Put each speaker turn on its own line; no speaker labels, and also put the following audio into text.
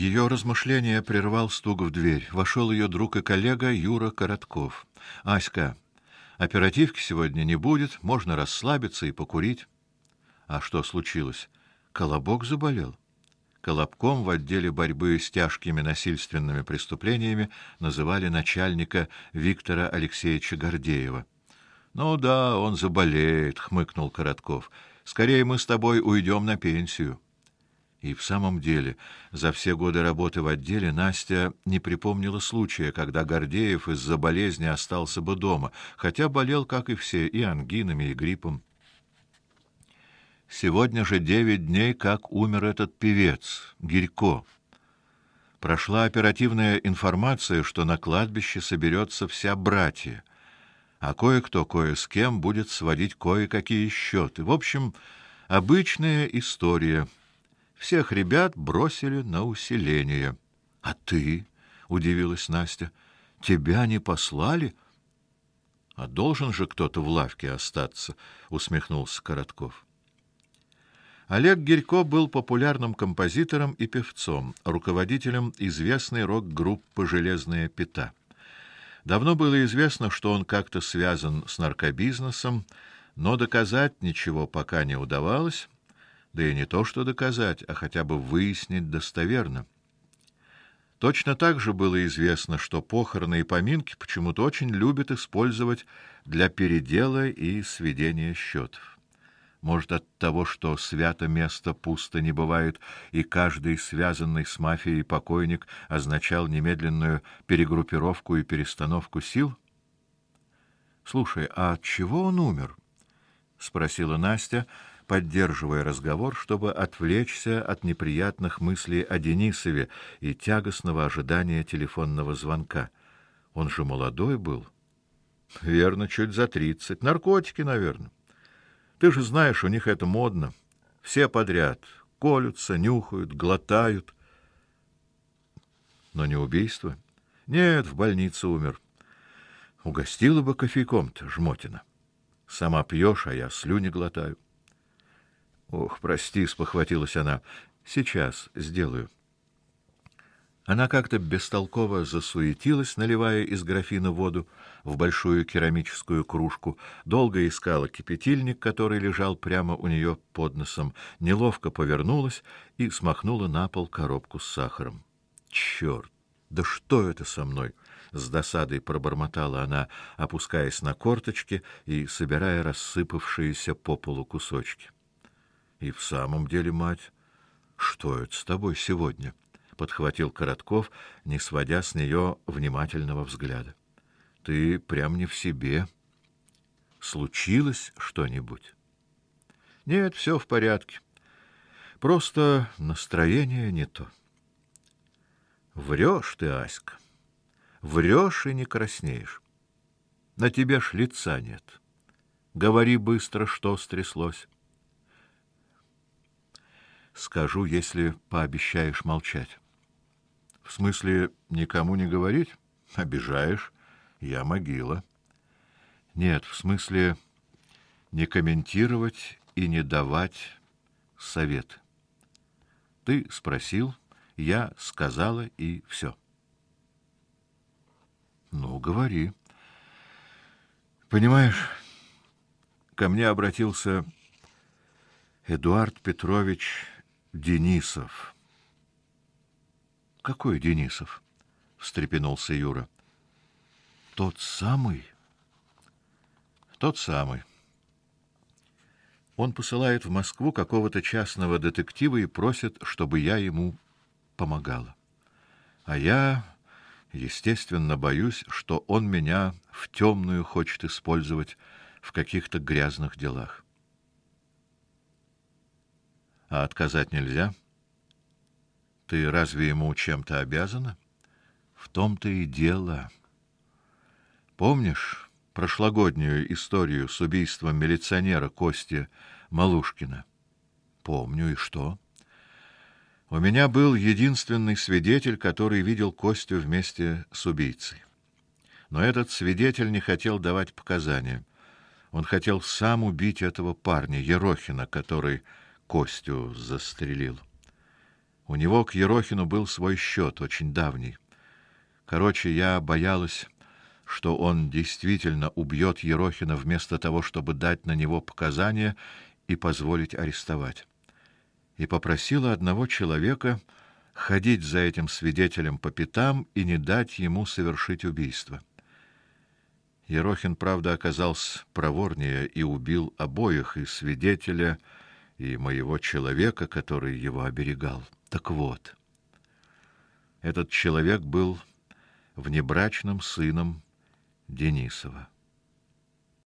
Ее размышления прервал стук в дверь. Вошел ее друг и коллега Юра Коротков. Аська, оперативки сегодня не будет, можно расслабиться и покурить. А что случилось? Колобок заболел. Колобком в отделе борьбы с тяжкими насильственными преступлениями называли начальника Виктора Алексеевича Гордеева. Ну да, он заболеет, хмыкнул Коротков. Скорее мы с тобой уйдем на пенсию. И в самом деле, за все годы работы в отделе Настя не припомнила случая, когда Гордеев из-за болезни остался бы дома, хотя болел, как и все, и ангинами, и гриппом. Сегодня же девять дней, как умер этот певец Гирько. Прошла оперативная информация, что на кладбище соберется вся братья, а кое-кто кое с кем будет сводить кое-какие счеты. В общем, обычная история. Всех ребят бросили на усиление. А ты, удивилась Настя, тебя не послали? А должен же кто-то в лавке остаться, усмехнулся Коротков. Олег Гирько был популярным композитором и певцом, руководителем известной рок-группы Железная пята. Давно было известно, что он как-то связан с наркобизнесом, но доказать ничего пока не удавалось, да и не то, что доказать, а хотя бы выяснить достоверно. Точно так же было известно, что похороны и поминки почему-то очень любят использовать для передела и сведения счетов. Может, от того, что свято место пусто не бывает, и каждый связанный с мафией покойник означал немедленную перегруппировку и перестановку сил? Слушай, а от чего он умер? спросила Настя, поддерживая разговор, чтобы отвлечься от неприятных мыслей о Денисове и тягостного ожидания телефонного звонка. Он же молодой был. Верно, чуть за тридцать. Наркотики, наверное. Ты же знаешь, у них это модно. Все подряд колются, нюхают, глотают. Но не убийство. Нет, в больнице умер. Угостила бы кофейком-то, жмотина. Сама пьешь, а я слюни глотаю. Ох, прости, спохватилась она. Сейчас сделаю. Она как-то бестолково засуетилась, наливая из графина воду в большую керамическую кружку, долго искала кипятильник, который лежал прямо у нее под носом, неловко повернулась и смахнула на пол коробку с сахаром. Черт! Да что это со мной? с досадой пробормотала она, опускаясь на корточки и собирая рассыпавшиеся по полу кусочки. И в самом деле, мать, что это с тобой сегодня? подхватил Коротков, не сводя с нее внимательного взгляда. Ты прям не в себе. Случилось что-нибудь? Нет, все в порядке. Просто настроение не то. Врешь ты, Аська. Врешь и не краснеешь. На тебе ж лица нет. Говори быстро, что стряслось. Скажу, если пообещаешь молчать. В смысле, никому не говорить? Обижаешь? Я могила. Нет, в смысле, не комментировать и не давать совет. Ты спросил, я сказала и все. Ну, говори. Понимаешь, ко мне обратился Эдуард Петрович Денисов. Какой Денисов? встрепенулся Юра. Тот самый. Тот самый. Он посылает в Москву какого-то частного детектива и просит, чтобы я ему помогала. А я, естественно, боюсь, что он меня в темную хочет использовать в каких-то грязных делах. А отказать нельзя. Ты разве ему чем-то обязана? В том-то и дело. Помнишь прошлогоднюю историю с убийством милиционера Кости Малушкина? Помню, и что? У меня был единственный свидетель, который видел Костю вместе с убийцей. Но этот свидетель не хотел давать показания. Он хотел сам убить этого парня Ерохина, который Костю застрелил. У него к Ерохину был свой счет, очень давний. Короче, я боялась, что он действительно убьет Ерохина вместо того, чтобы дать на него показания и позволить арестовать. И попросила одного человека ходить за этим свидетелем по пятам и не дать ему совершить убийство. Ерохин, правда, оказался проворнее и убил обоих, и свидетеля, и моего человека, который его оберегал. Так вот, этот человек был внебрачным сыном Денисова.